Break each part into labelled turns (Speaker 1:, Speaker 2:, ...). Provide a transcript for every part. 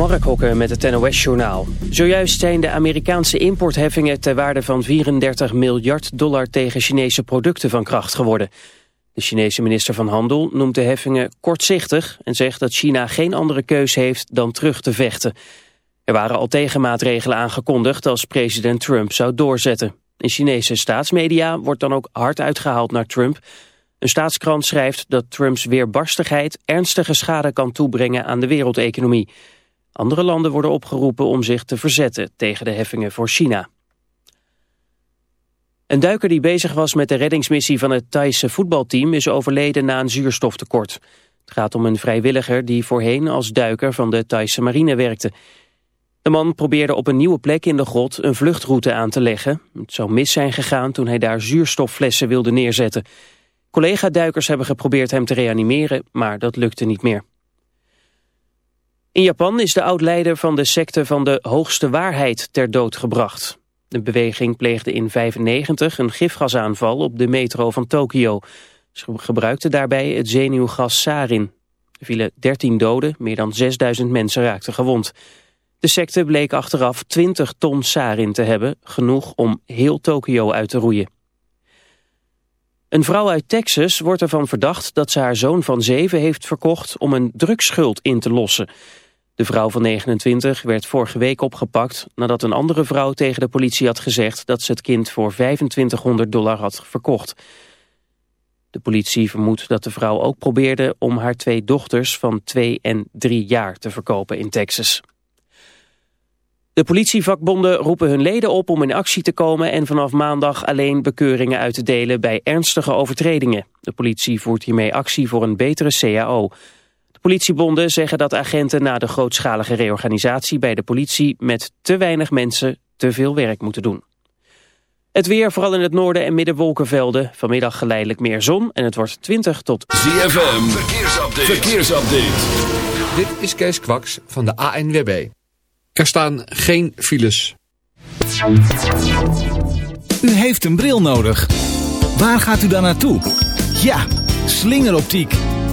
Speaker 1: Mark Hokker met het NOS-journaal. Zojuist zijn de Amerikaanse importheffingen ter waarde van 34 miljard dollar tegen Chinese producten van kracht geworden. De Chinese minister van Handel noemt de heffingen kortzichtig en zegt dat China geen andere keus heeft dan terug te vechten. Er waren al tegenmaatregelen aangekondigd als president Trump zou doorzetten. In Chinese staatsmedia wordt dan ook hard uitgehaald naar Trump. Een staatskrant schrijft dat Trumps weerbarstigheid ernstige schade kan toebrengen aan de wereldeconomie. Andere landen worden opgeroepen om zich te verzetten tegen de heffingen voor China. Een duiker die bezig was met de reddingsmissie van het Thaise voetbalteam is overleden na een zuurstoftekort. Het gaat om een vrijwilliger die voorheen als duiker van de Thaise marine werkte. De man probeerde op een nieuwe plek in de grot een vluchtroute aan te leggen. Het zou mis zijn gegaan toen hij daar zuurstofflessen wilde neerzetten. Collega-duikers hebben geprobeerd hem te reanimeren, maar dat lukte niet meer. In Japan is de oud-leider van de secte van de hoogste waarheid ter dood gebracht. De beweging pleegde in 1995 een gifgasaanval op de metro van Tokio. Ze gebruikten daarbij het zenuwgas sarin. Er vielen 13 doden, meer dan 6000 mensen raakten gewond. De secte bleek achteraf 20 ton sarin te hebben, genoeg om heel Tokio uit te roeien. Een vrouw uit Texas wordt ervan verdacht dat ze haar zoon van zeven heeft verkocht om een drugsschuld in te lossen. De vrouw van 29 werd vorige week opgepakt nadat een andere vrouw tegen de politie had gezegd dat ze het kind voor 2500 dollar had verkocht. De politie vermoedt dat de vrouw ook probeerde om haar twee dochters van 2 en 3 jaar te verkopen in Texas. De politievakbonden roepen hun leden op om in actie te komen en vanaf maandag alleen bekeuringen uit te delen bij ernstige overtredingen. De politie voert hiermee actie voor een betere CAO. De politiebonden zeggen dat agenten na de grootschalige reorganisatie bij de politie met te weinig mensen te veel werk moeten doen. Het weer, vooral in het noorden en midden wolkenvelden. Vanmiddag geleidelijk meer zon en het wordt 20 tot...
Speaker 2: ZFM, verkeersupdate. verkeersupdate.
Speaker 3: Dit is Kees Kwaks van de ANWB. Er staan geen files.
Speaker 4: U heeft een bril nodig. Waar gaat u dan naartoe? Ja, slingeroptiek.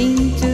Speaker 5: Sing to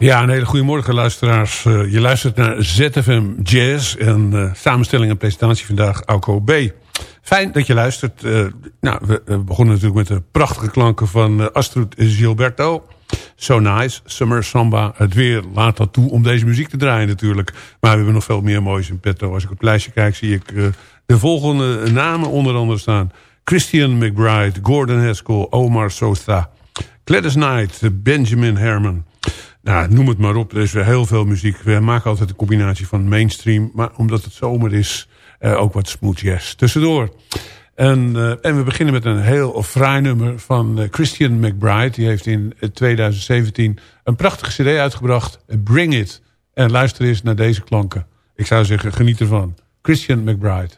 Speaker 6: Ja, een hele goede morgen luisteraars. Eh, je luistert naar ZFM Jazz en eh, samenstelling en presentatie vandaag Alco B. Fijn dat je luistert. Eh, nou, we, begonnen natuurlijk met de prachtige klanken van Astrid Gilberto. So nice, Summer Samba. Het weer laat dat toe om deze muziek te draaien natuurlijk. Maar we hebben nog veel meer moois in petto. Als ik op het lijstje kijk zie ik de volgende namen onder andere staan. Christian McBride, Gordon Haskell, Omar Sosa, Gladys Knight, Benjamin Herman. Nou, noem het maar op. Er is weer heel veel muziek. We maken altijd een combinatie van mainstream. Maar omdat het zomer is, eh, ook wat smooth jazz tussendoor. En, eh, en we beginnen met een heel fraai nummer van eh, Christian McBride. Die heeft in eh, 2017 een prachtige cd uitgebracht. Bring It. En luister eens naar deze klanken. Ik zou zeggen, geniet ervan. Christian McBride.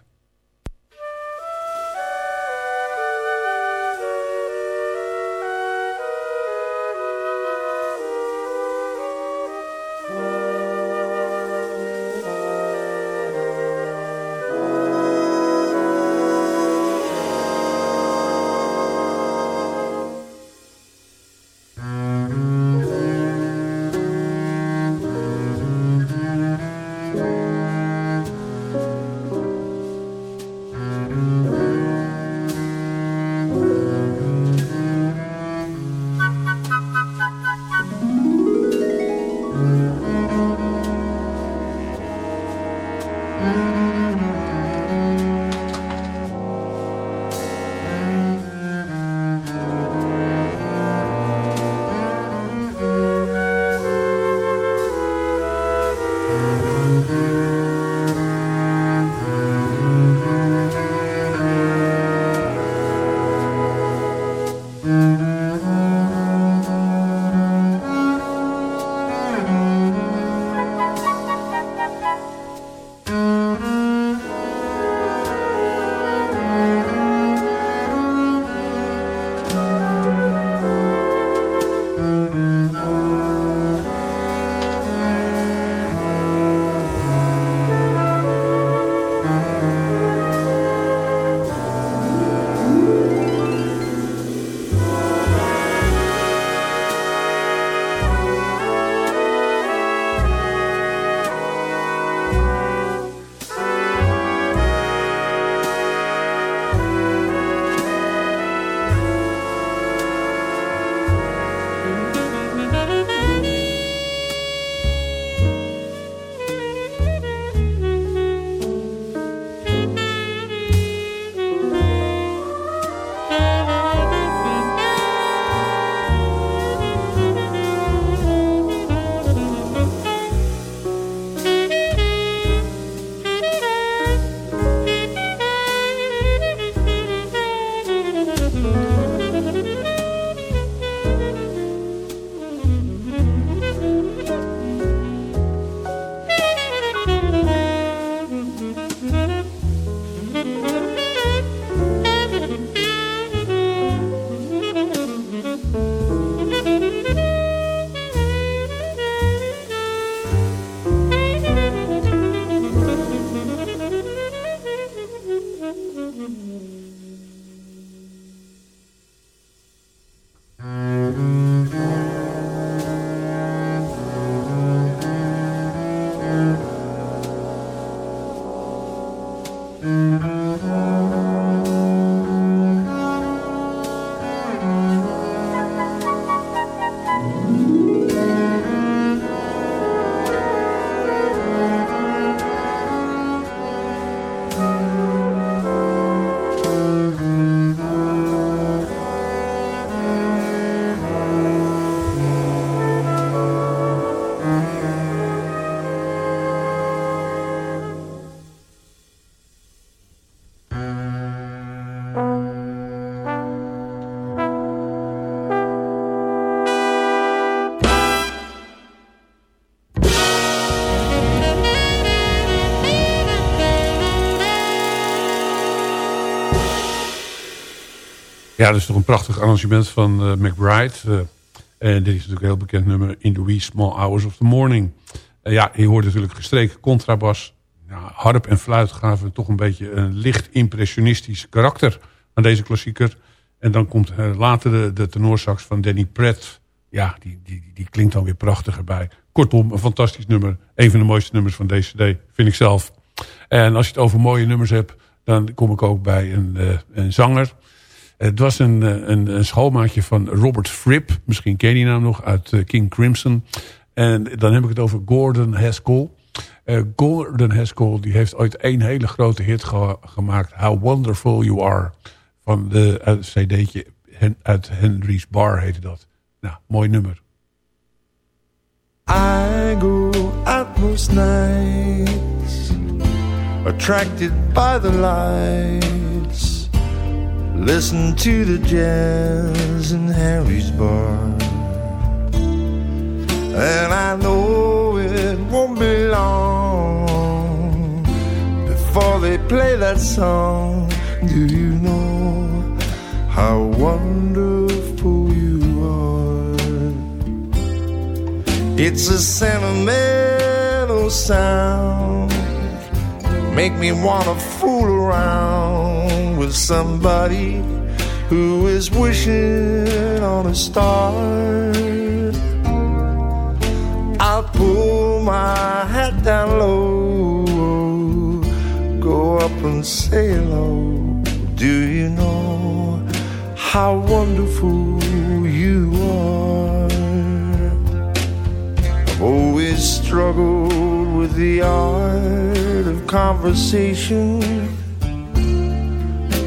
Speaker 6: Ja, dat is toch een prachtig arrangement van eh, McBride. Eh, en dit is natuurlijk een heel bekend nummer... In the wee small hours of the morning. Eh, ja, je hoort natuurlijk gestreken contrabas. Harp en fluit gaven toch een beetje een licht impressionistisch karakter... aan deze klassieker. En dan komt later de, de tenorsax van Danny Pratt. Ja, die, die, die klinkt dan weer prachtiger bij. Kortom, een fantastisch nummer. Een van de mooiste nummers van deze CD, vind ik zelf. En als je het over mooie nummers hebt... dan kom ik ook bij een, een zanger... Het was een, eh, een, een schoolmaatje van Robert Fripp. Misschien ken je die naam nog uit eh, King Crimson. En dan heb ik het over Gordon Haskell. Eh, Gordon Haskell die heeft ooit één hele grote hit ge- gemaakt. How Wonderful You Are. Van de cd'tje uit Henry's Bar heette dat. Nou, mooi nummer.
Speaker 7: I go out most nights, attracted by the lights. Listen to the jazz in Harry's bar. And I know it won't be long before they play that song. Do you know how wonderful you are? It's a sentimental sound. Make me wanna fool around with somebody who is wishing on a star. I'll pull my hat down low, go up and say hello. Do you know how wonderful you are? I've always struggled with the art of conversation.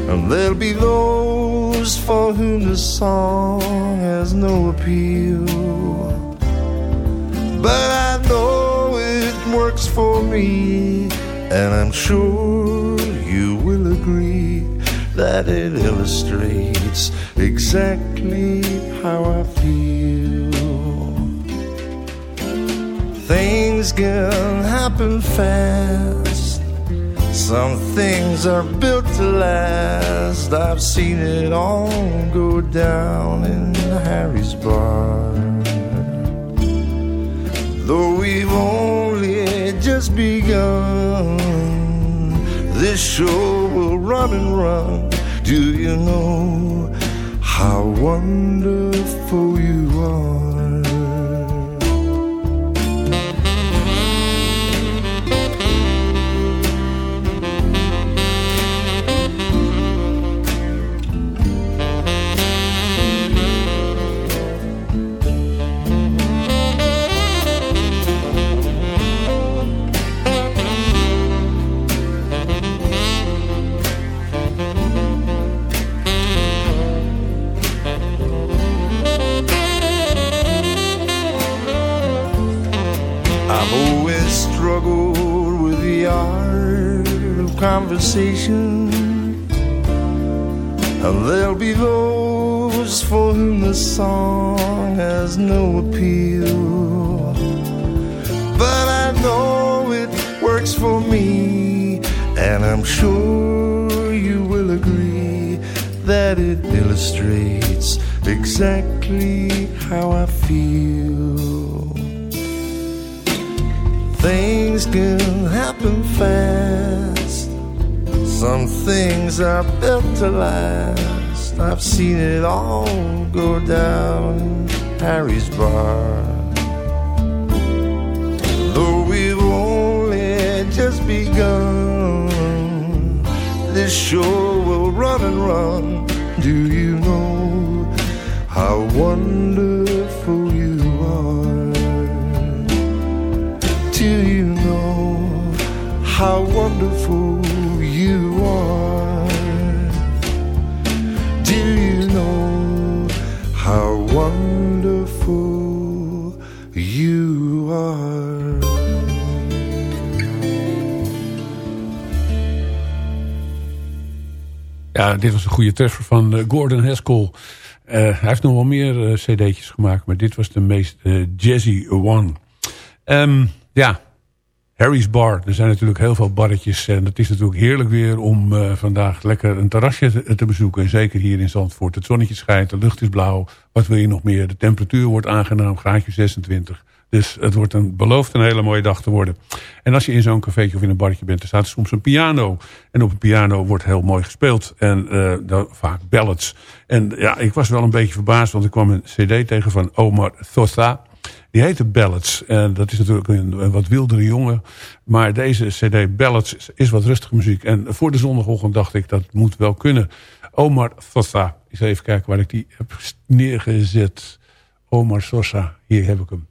Speaker 7: And there'll be those for whom the song has no appeal. But I know it works for me, and I'm sure you will agree that it illustrates exactly how I feel. Things can happen fast. Some things are built to last. I've seen it all go down in Harry's bar. Though we've only just begun, this show will run and run. Do you know how wonderful you are? With the art of conversation. And there'll be those for whom the song has no appeal. But I know it works for me, and I'm sure you will agree that it illustrates exactly how I feel. Things can happen fast. Some things are built to last. I've seen it all go down in Harry's bar. Though we've only just begun, this show will run and run. Do you know how wonderful how wonderful you are? Do you know how wonderful you are?
Speaker 6: Ja, dit was een goede treffer van eh, Gordon Haskell. Eh, hij heeft nog wel meer eh, cd'tjes gemaakt, maar dit was de meest jazzy one. Ehm, ja, Harry's Bar. Er zijn natuurlijk heel veel barretjes. En het is natuurlijk heerlijk weer om eh, vandaag lekker een terrasje te, bezoeken. En zeker hier in Zandvoort. Het zonnetje schijnt, de lucht is blauw. Wat wil je nog meer? De temperatuur wordt aangenaam, graadje 26. Dus het wordt een, beloofd een hele mooie dag te worden. En als je in zo'n cafeetje of in een barretje bent, dan staat er soms een piano. En op een piano wordt heel mooi gespeeld. En eh, dan vaak ballads. En ja, ik was wel een beetje verbaasd, want ik kwam een cd tegen van Omar Thosa. Die heette Ballads. En dat is natuurlijk een, wat wildere jongen. Maar deze cd Ballads is, wat rustige muziek. En voor de zondagochtend dacht ik, dat moet wel kunnen. Omar Thosa. Eens even kijken waar ik die heb neergezet. Omar Sosa. Hier heb ik hem.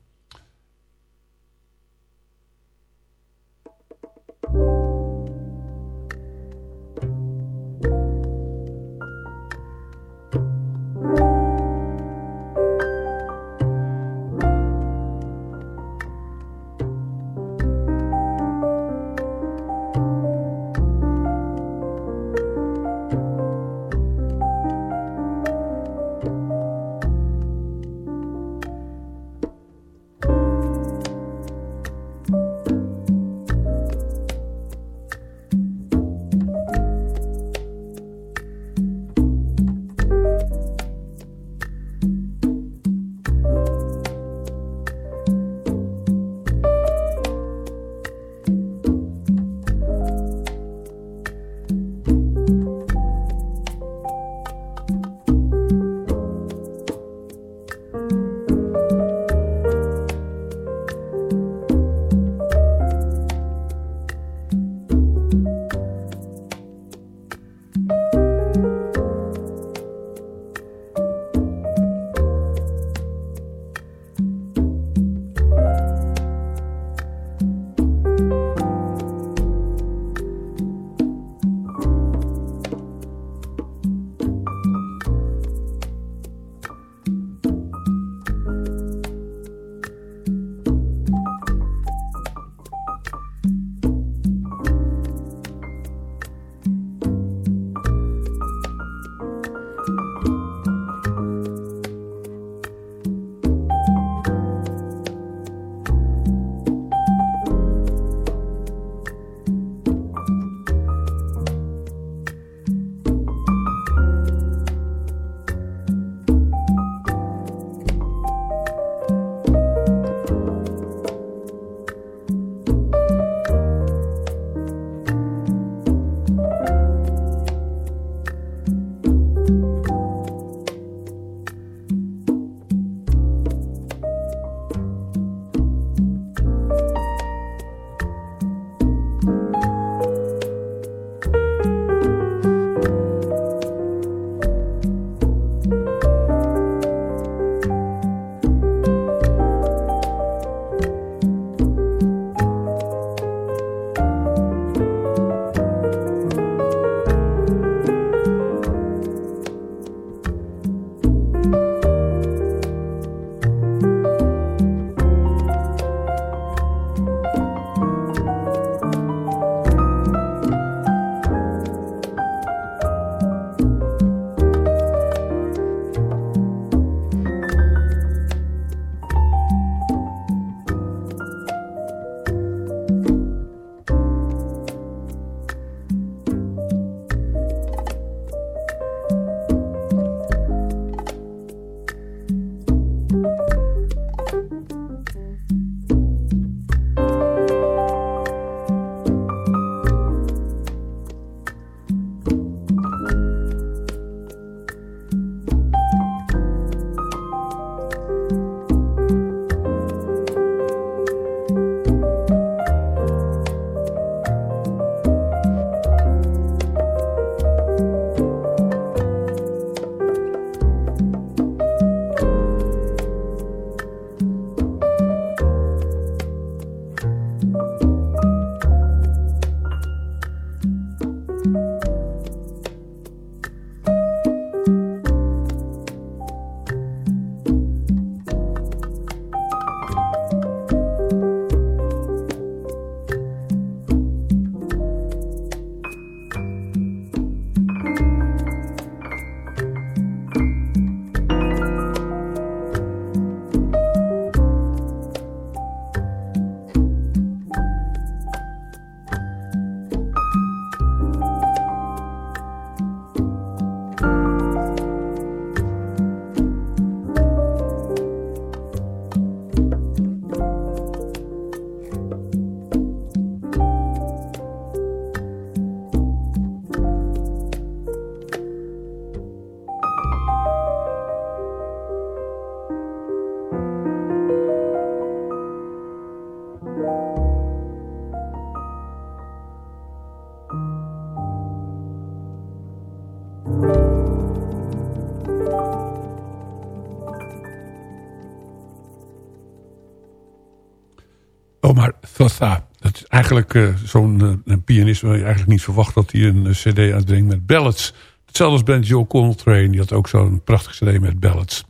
Speaker 6: Eh, zo'n eh, pianist waar je eigenlijk niet verwacht dat hij een eh, cd uitbrengt met ballads. Hetzelfde als band Joe Coltrane. Die had ook zo'n prachtig cd met ballads.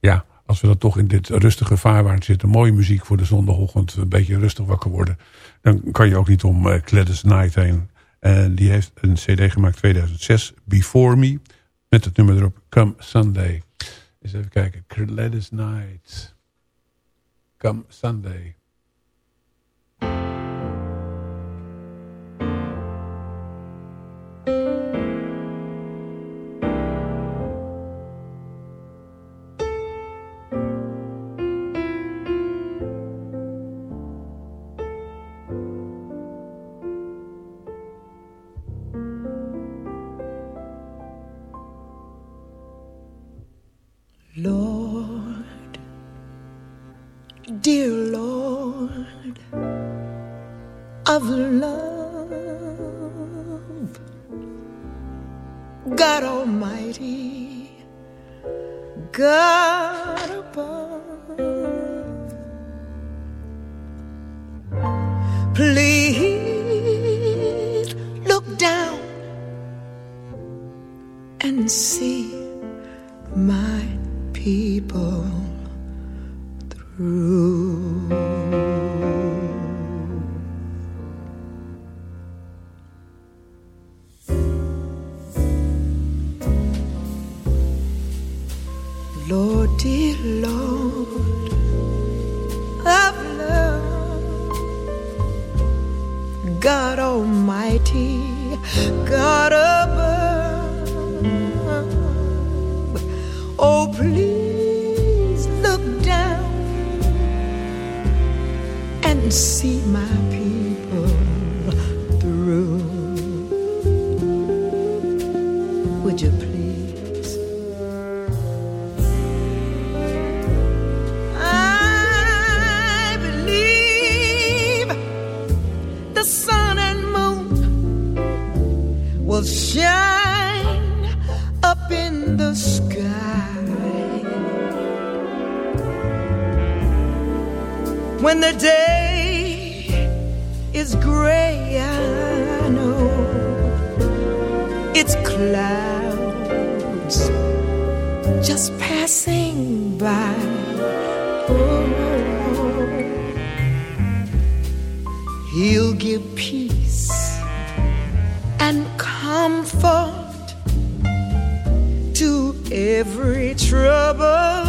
Speaker 6: Ja, als we dan toch in dit rustige vaarwaarde zitten. Mooie muziek voor de zondagochtend. Een beetje rustig wakker worden. Dan kan je ook niet om uh, Knight heen. En die heeft een cd gemaakt 2006. Before Me. Met het nummer erop Come Sunday. Eens even kijken. Gladys Knight. Come Sunday.
Speaker 8: Dear Lord of love, just passing by. Oh, he'll give peace and comfort to every troubled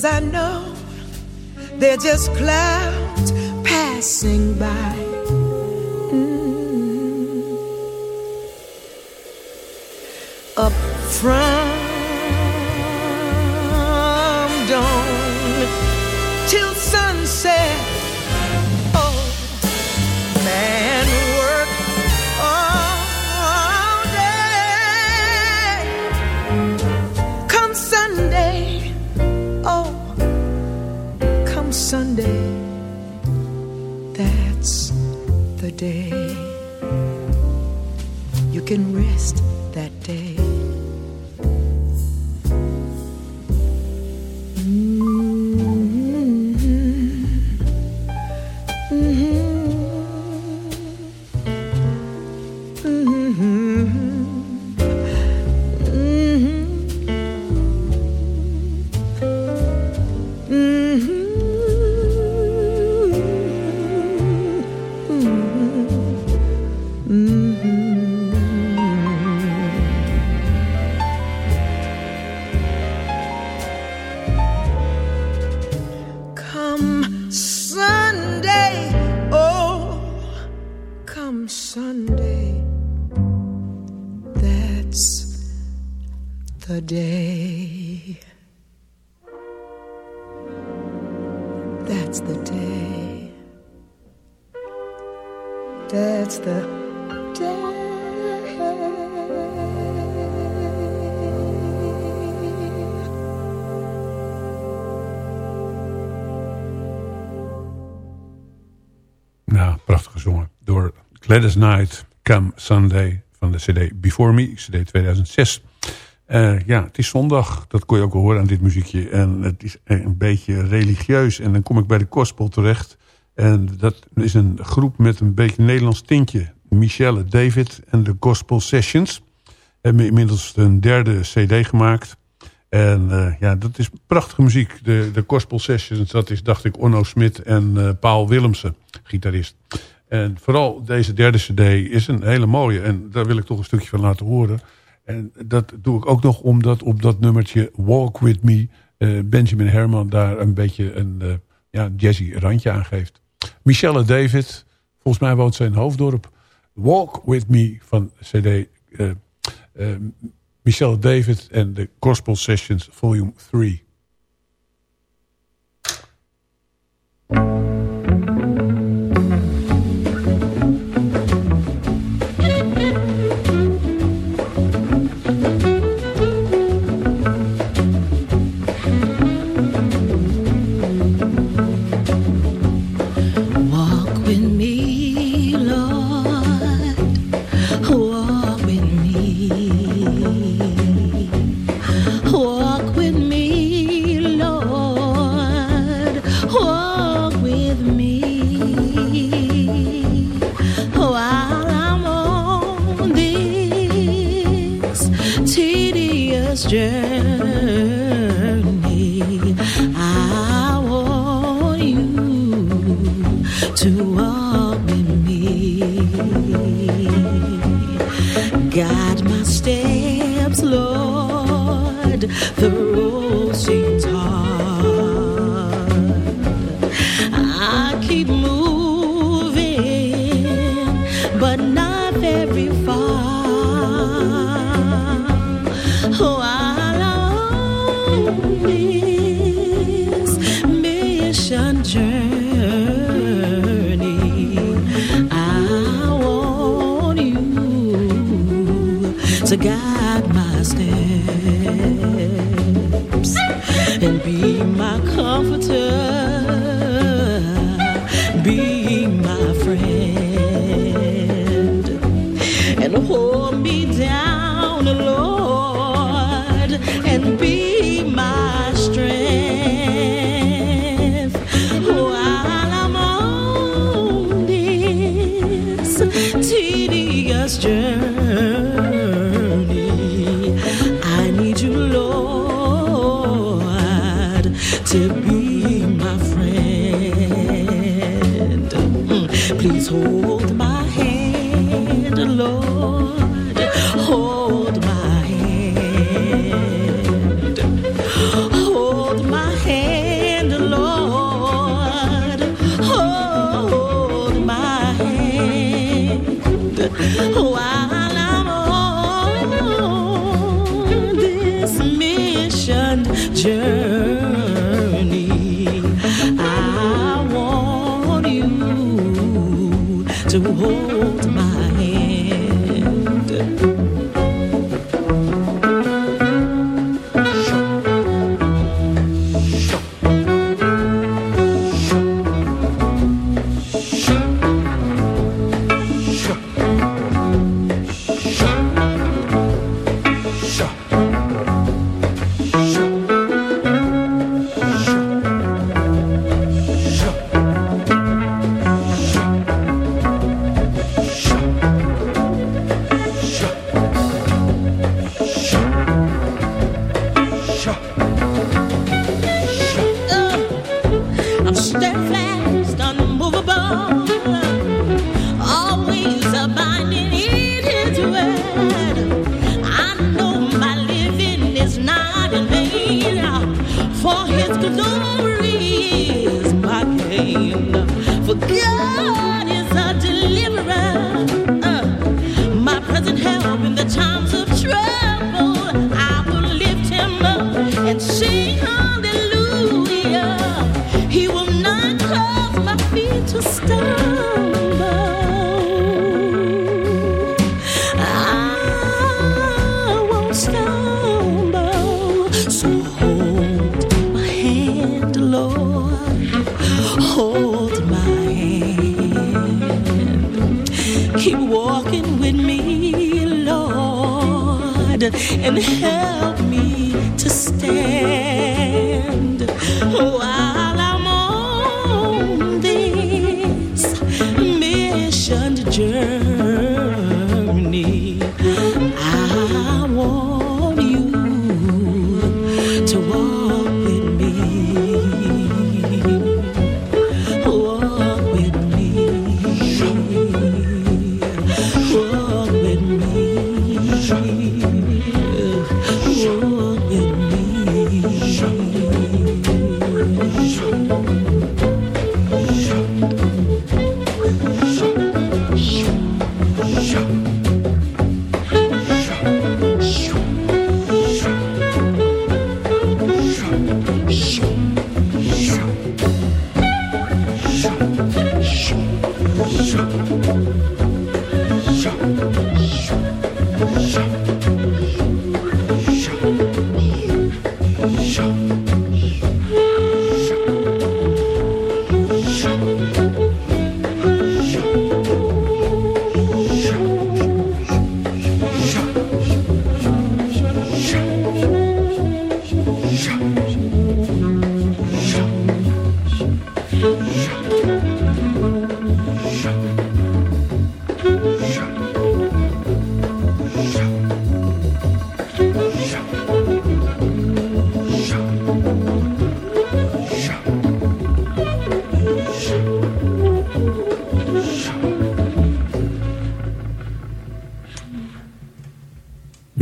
Speaker 8: Cause I know they're just clouds passing by. Day you can rest that day.
Speaker 9: Door Gladys Knight, Come Sunday van de cd Before Me, cd 2006. Eh, ja, het is zondag, dat kon je ook horen aan dit muziekje. En het is een beetje religieus. En dan kom ik bij de gospel terecht. En dat is een groep met een beetje Nederlands tintje. Michelle David en de Gospel Sessions. Hebben inmiddels een derde cd gemaakt. En eh, ja, dat is prachtige muziek. De, de Gospel Sessions, dat is dacht ik Onno Smit en eh, Paul Willemsen, gitarist. En vooral deze derde cd is een hele mooie. En daar wil ik toch een stukje van laten horen. En dat doe ik ook nog omdat op dat nummertje Walk With Me... eh, Benjamin Herman daar een beetje een eh, ja, jazzy randje aan geeft. Michelle David, volgens mij woont ze in Hoofddorp. Walk With Me van cd... eh, Michelle David en de Gospel Sessions Volume 3.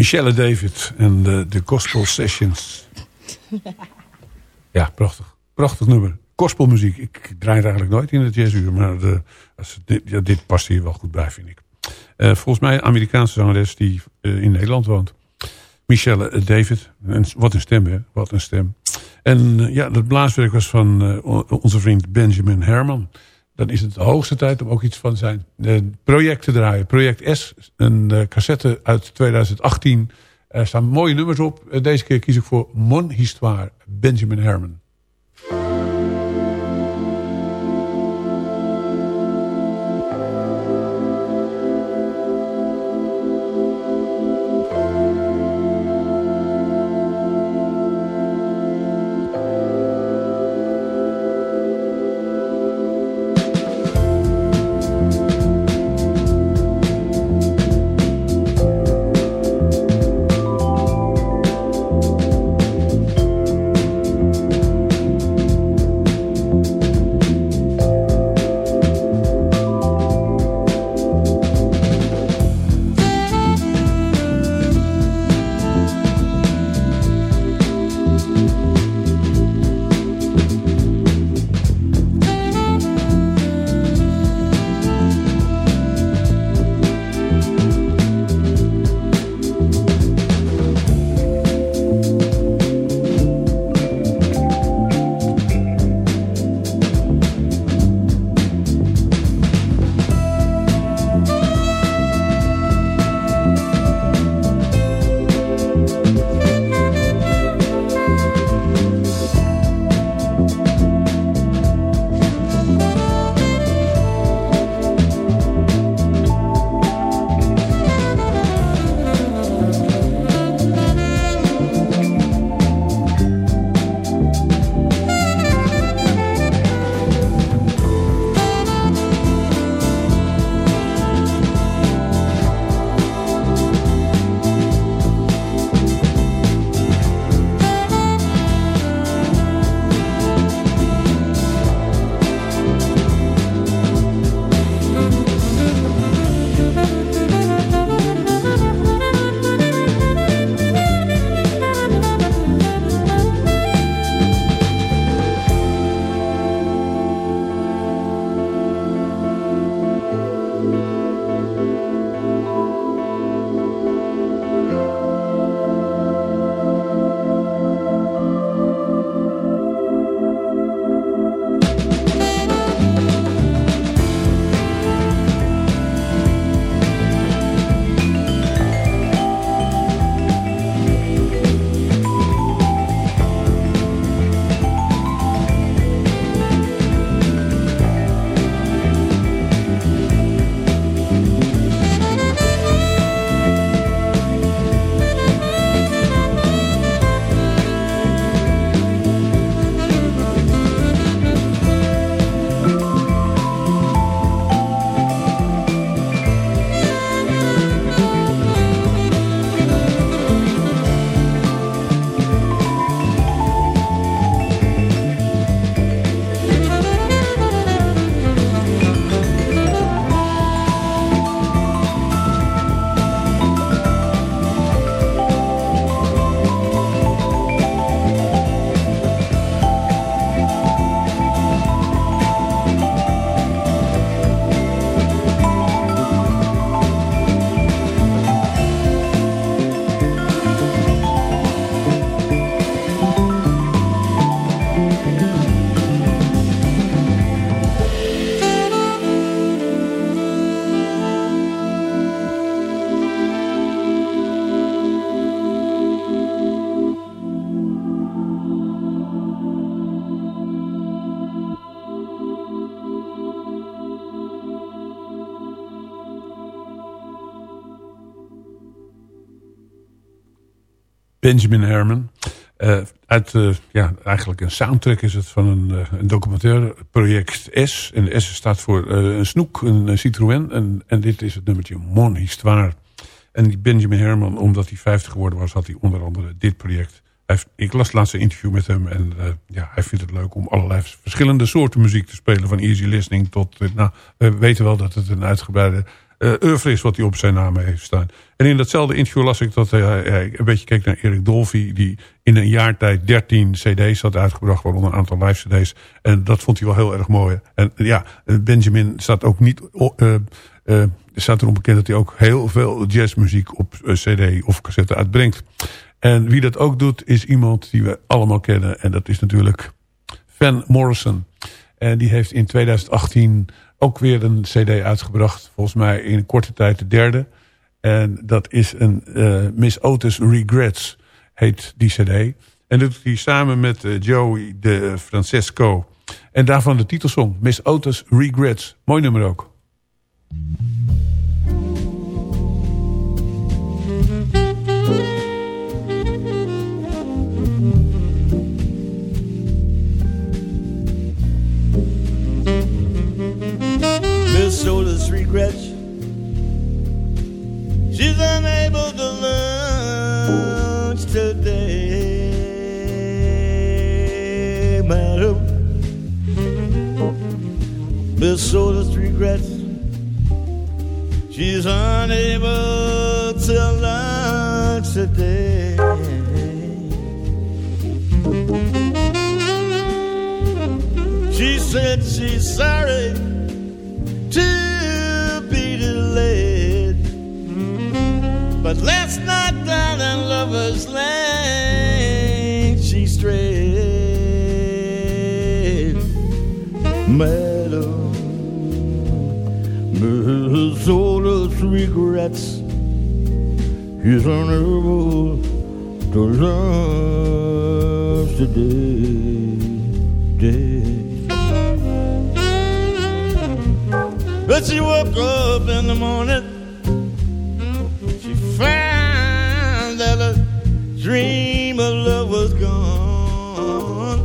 Speaker 6: Michelle David en de, de Gospel Sessions. Ja, prachtig. Prachtig nummer. Gospelmuziek. Ik draai het eigenlijk nooit in het jazzuur. Maar de, als dit, ja, dit past hier wel goed bij, vind ik. Eh, volgens mij een Amerikaanse zangeres die eh, in Nederland woont. Michelle David. En wat een stem, hè? Wat een stem. En eh, ja, dat blaaswerk was van eh, onze vriend Benjamin Herman. Dan is het de hoogste tijd om ook iets van zijn eh, project te draaien. Project S, een eh, cassette uit 2018. Er staan mooie nummers op. Eh, deze keer kies ik voor Mon Histoire, Benjamin Herman. Benjamin Herman. Eh, uit, eh, ja, eigenlijk een soundtrack is het van een, uh, een documentaire project S. En S staat voor een snoek, een Citroën. En, en dit is het nummertje Mon Histoire. En die Benjamin Herman, omdat hij 50 geworden was, had hij onder andere dit project. Ik las het laatste interview met hem en ja, hij vindt het leuk om allerlei verschillende soorten muziek te spelen. Van easy listening tot, nou, we weten wel dat het een uitgebreide uh, oeuvre is wat hij op zijn naam heeft staan. En in datzelfde interview las ik dat hij een beetje keek naar Erik Dolphy... die in een jaar tijd 13 cd's had uitgebracht, waaronder een aantal live cd's. En dat vond hij wel heel erg mooi. En ja, Benjamin staat ook niet... Uh, uh, staat erom bekend dat hij ook heel veel jazzmuziek op cd of cassette uitbrengt. En wie dat ook doet, is iemand die we allemaal kennen. En dat is natuurlijk Van Morrison. En die heeft in 2018 ook weer een cd uitgebracht. Volgens mij in korte tijd de derde. En dat is een uh, Miss Otis Regrets, heet die cd. En dat doet hij samen met uh, Joey de Francesco. En daarvan de titelsong, Miss Otis Regrets. Mooi nummer ook.
Speaker 10: Miss Otis regrets She's unable to lunch today, madam. Miss Otis regrets she's unable to lunch today. She said she's sorry But last night down in Lover's Lane, she strayed. Madam, Miss Otis regrets he's unable to love today. Day. But she woke up in the morning found that a dream of love was gone.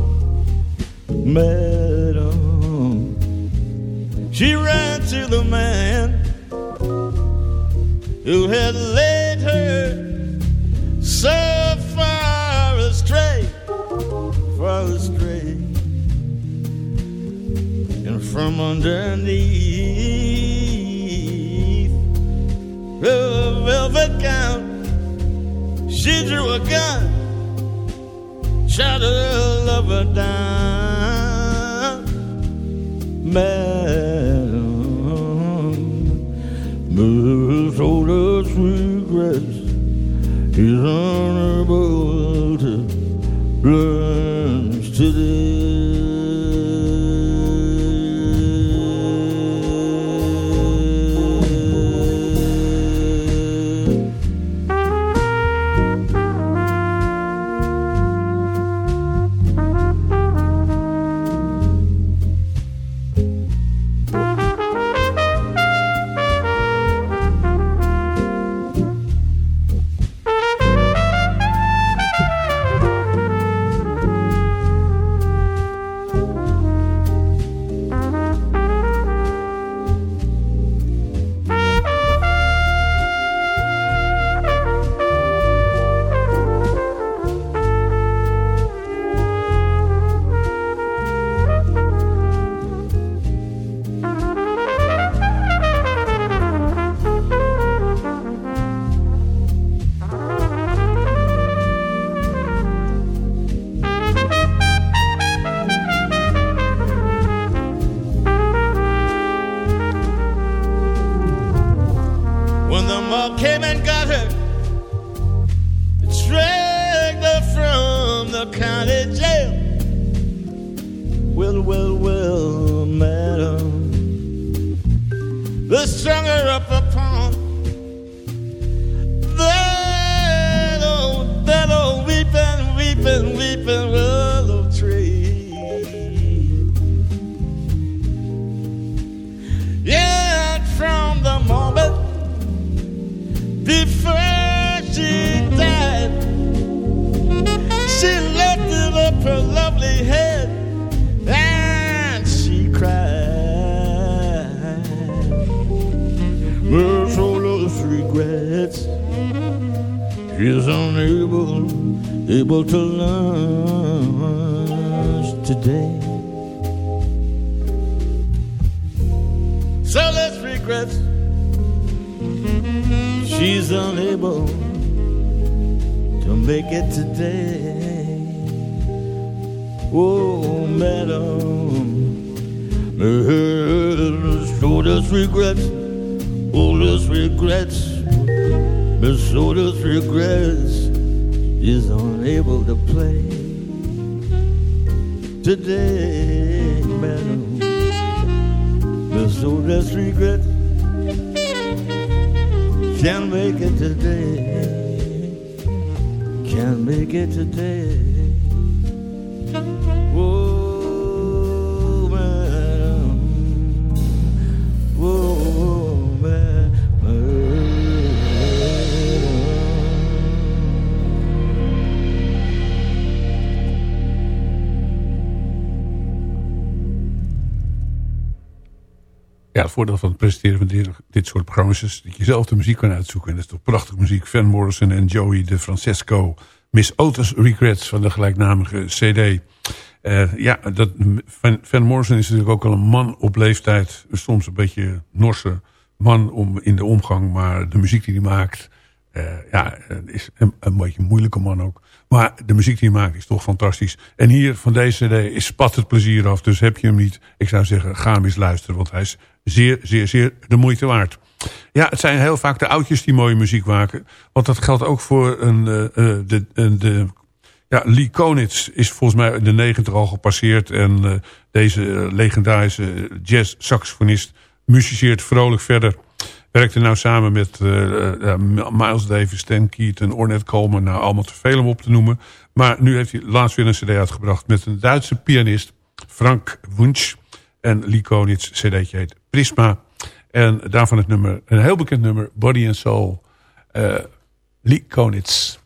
Speaker 10: Madam, she ran to the man who had led her so far astray, far astray, and from underneath the velvet gown. She drew a gun, shot her lover down. Madam, Miss Otis regrets he's unable to lunch Miss regret can't make it today, can't make it today.
Speaker 6: Ja, het voordeel van het presenteren van dit, soort programma's is dat je zelf de muziek kan uitzoeken. En dat is toch prachtige muziek. Van Morrison en Joey de Francesco. Miss Otis Regrets van de gelijknamige CD. Eh, ja, dat, Van, Van Morrison is natuurlijk ook al een man op leeftijd. Soms een beetje norse man om, in de omgang. Maar de muziek die hij maakt, eh, ja, is een, een beetje een moeilijke man ook. Maar de muziek die hij maakt is toch fantastisch. En hier van deze cd is spat het plezier af. Dus heb je hem niet, ik zou zeggen, ga hem eens luisteren. Want hij is zeer, zeer, zeer de moeite waard. Ja, het zijn heel vaak de oudjes die mooie muziek maken. Want dat geldt ook voor een, eh, de, de ja, Lee Konitz is volgens mij in de negentig al gepasseerd. En eh, deze legendarische jazz-saxofonist muziceert vrolijk verder. Werkte nou samen met eh, eh, Miles Davis, Stan Keaton, Ornette Coleman. Nou, allemaal te veel om op te noemen. Maar nu heeft hij laatst weer een cd uitgebracht met een Duitse pianist. Frank Wunsch. En Lee Konitz cd'tje heet Prisma. En daarvan het nummer, een heel bekend nummer, Body and Soul. Eh, Lee Konitz.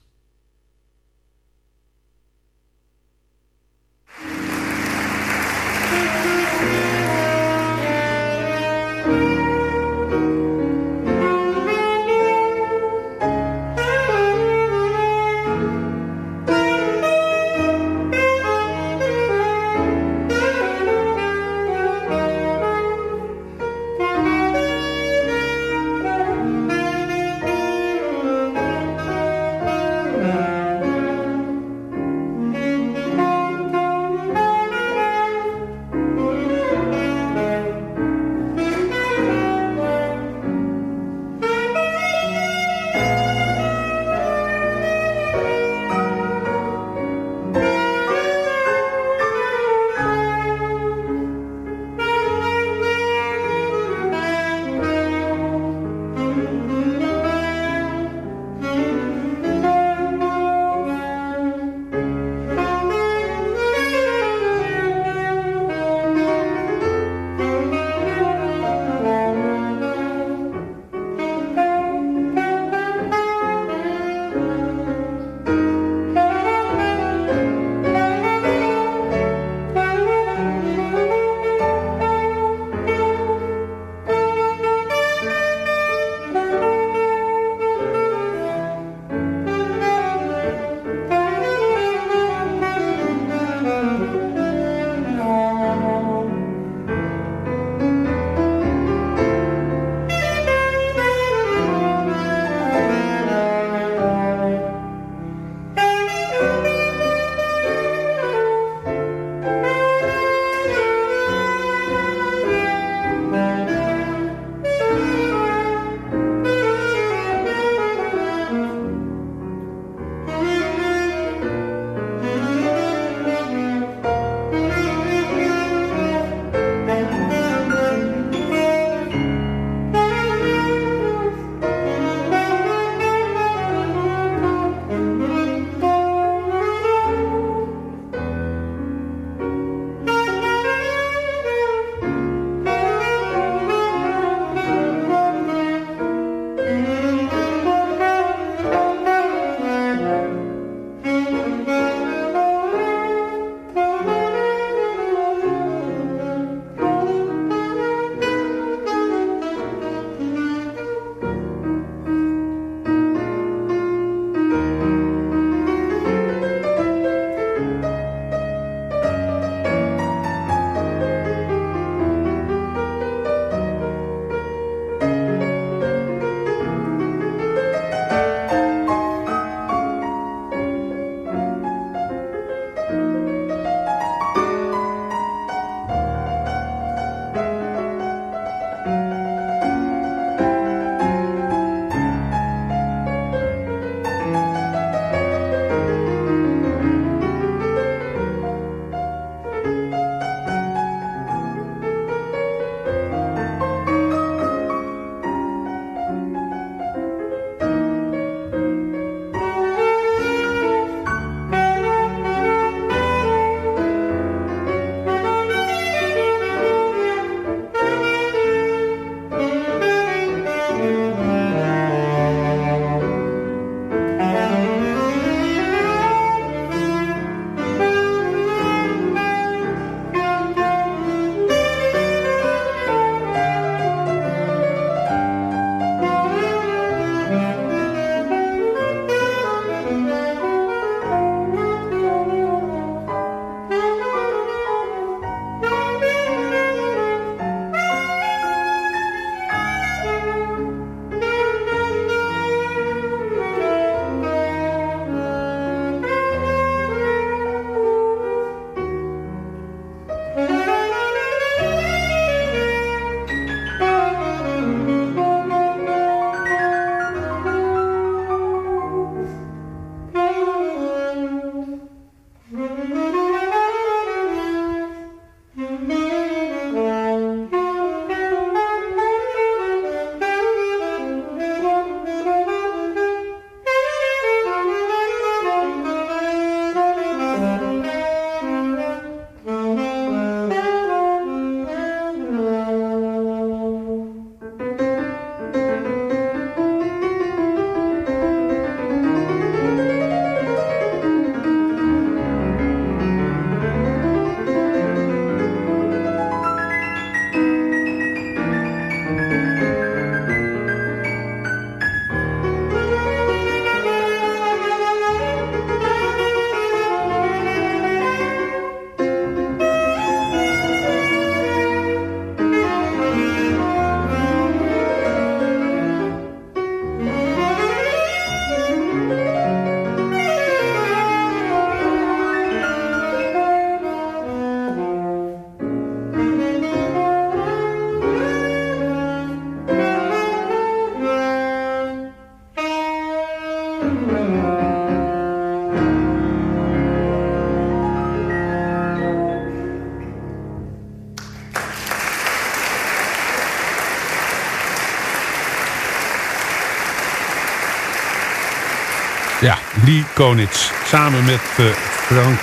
Speaker 6: Ja, Lee Konitz. Samen met eh, Frank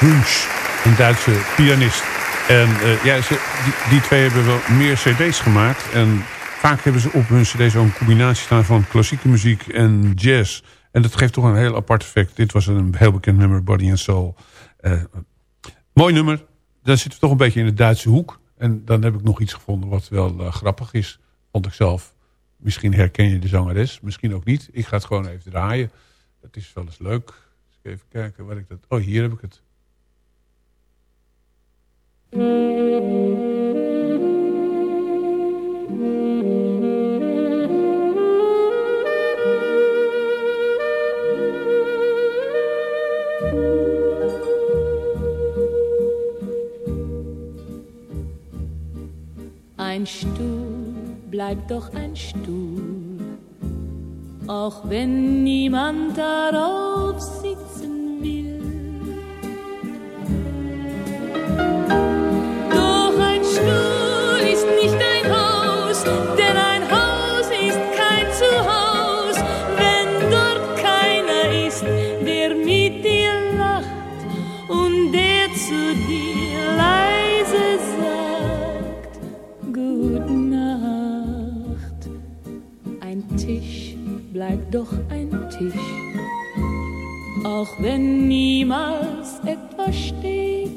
Speaker 6: Wunsch, een Duitse pianist. En eh, ja, die, twee hebben wel meer cd's gemaakt. En vaak hebben ze op hun ook een combinatie staan van klassieke muziek en jazz. En dat geeft toch een heel apart effect. Dit was een heel bekend nummer, Body and Soul. Eh, mooi nummer. Dan zitten we toch een beetje in de Duitse hoek. En dan heb ik nog iets gevonden wat wel grappig is. Vond ik zelf. Misschien herken je de zangeres, misschien ook niet. Ik ga het gewoon even draaien. Dat is wel eens leuk. Dus even kijken waar ik dat... Oh, hier heb ik het.
Speaker 11: Ein Stuhl bleibt doch ein Stuhl, auch wenn niemand darauf sitzen Tisch, auch wenn niemals etwas steht.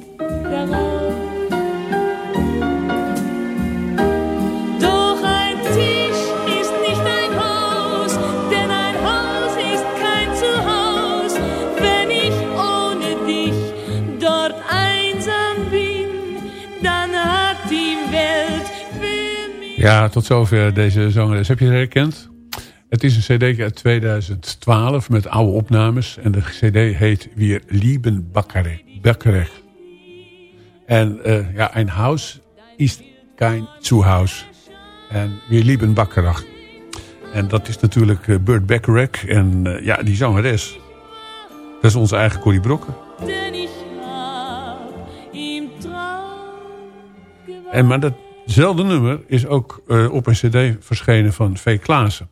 Speaker 11: Doch ein Tisch ist nicht ein Haus, denn ein Haus ist kein Zuhaus, wenn ich ohne dich dort einsam bin, dann hat die Welt für mich.
Speaker 6: Ja, tot zover deze zangeres. Heb je herkend? Het is een cd uit 2012 met oude opnames. En de cd heet Wir lieben Bakkerech. En eh, ja, een huis is kein Zuhaus. En Wir lieben Bakkerech. En dat is natuurlijk eh, Burt Bacharach. En eh, ja, die zangeres. Dat is onze eigen Corrie Brokken. En maar datzelfde nummer is ook op een cd verschenen van V. Klaassen.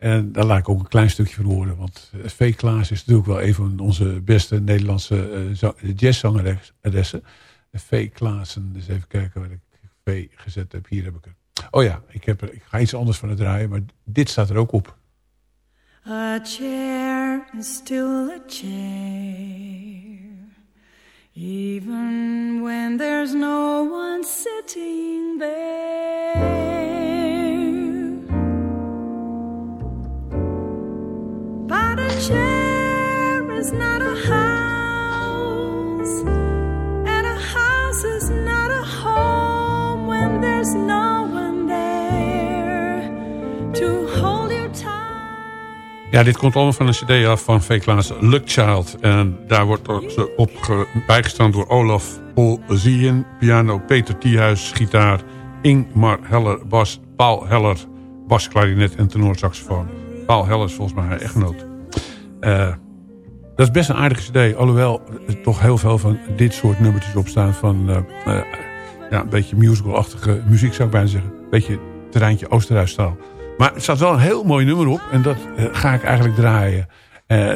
Speaker 6: En daar laat ik ook een klein stukje van horen. Want V. Klaas is natuurlijk wel een van onze beste Nederlandse za- jazzzangeressen. V. Klaassen, dus even kijken waar ik V gezet heb. Hier heb ik het. Oh ja, ik, heb ik ga iets anders van het draaien, maar dit staat er ook op.
Speaker 12: A chair is still a chair, even when there's no one sitting there. But a chair is not a house, and a house is not a home when there's no one there to hold you tight.
Speaker 6: Ja, dit komt allemaal van een cd af van V. Luck Child. En daar wordt ze op ge- bijgestaan door Olaf Paul Zien, piano, Peter Thiehuis, gitaar, Ingmar Heller, bas, Paul Heller, bas, klarinet en tenorsaxofoon. Paul Heller is volgens mij haar echtgenoot. Eh, dat is best een aardige cd, alhoewel er toch heel veel van dit soort nummertjes op staan van eh, eh, ja, een beetje musical-achtige muziek zou ik bijna zeggen. Een beetje terreintje Oosterhuisstaal. Maar er staat wel een heel mooi nummer op. En dat ga ik eigenlijk draaien.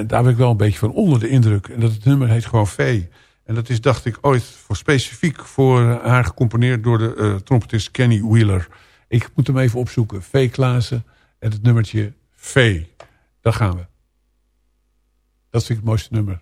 Speaker 6: Daar ben ik wel een beetje van onder de indruk. En dat het nummer heet gewoon V. En dat is, dacht ik, ooit voor specifiek voor haar gecomponeerd door de trompetist Kenny Wheeler. Ik moet hem even opzoeken. V. Klaassen en het nummertje V. Daar gaan we. Dat vind ik het mooiste nummer.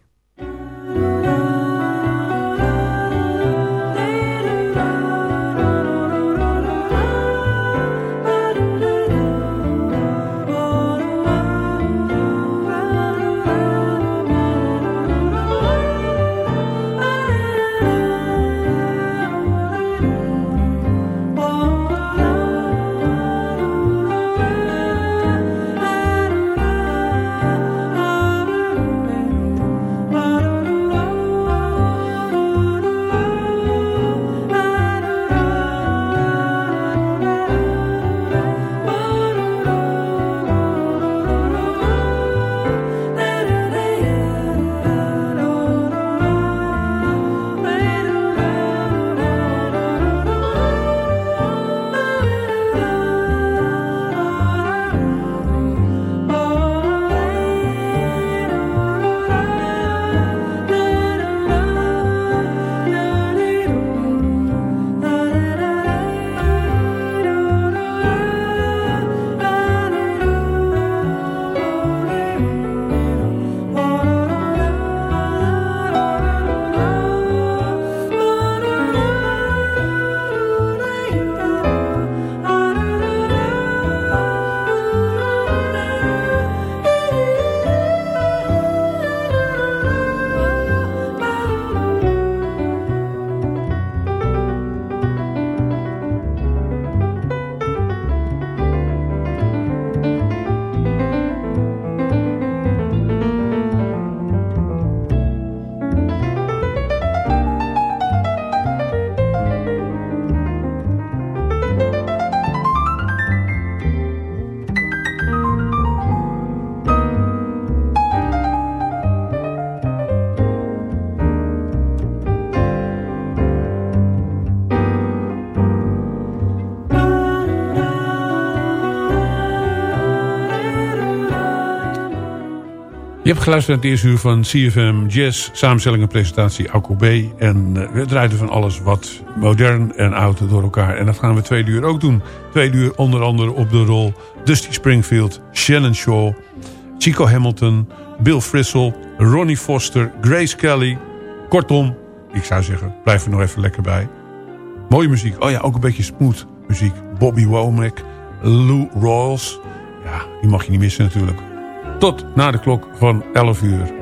Speaker 6: Hebt geluisterd naar het eerste uur van CFM Jazz, samenstelling en presentatie Alco B. En uh, we draaiden van alles wat modern en oud door elkaar. En dat gaan we twee uur ook doen. Twee uur onder andere op de rol Dusty Springfield, Shannon Shaw, Chico Hamilton, Bill Frisell, Ronnie Foster, Grace Kelly. Kortom, ik zou zeggen, blijf er nog even lekker bij. Mooie muziek. Oh ja, ook een beetje smooth muziek. Bobby Womack, Lou Rawls. Ja, die mag je niet missen natuurlijk. Tot na de klok van 11 uur.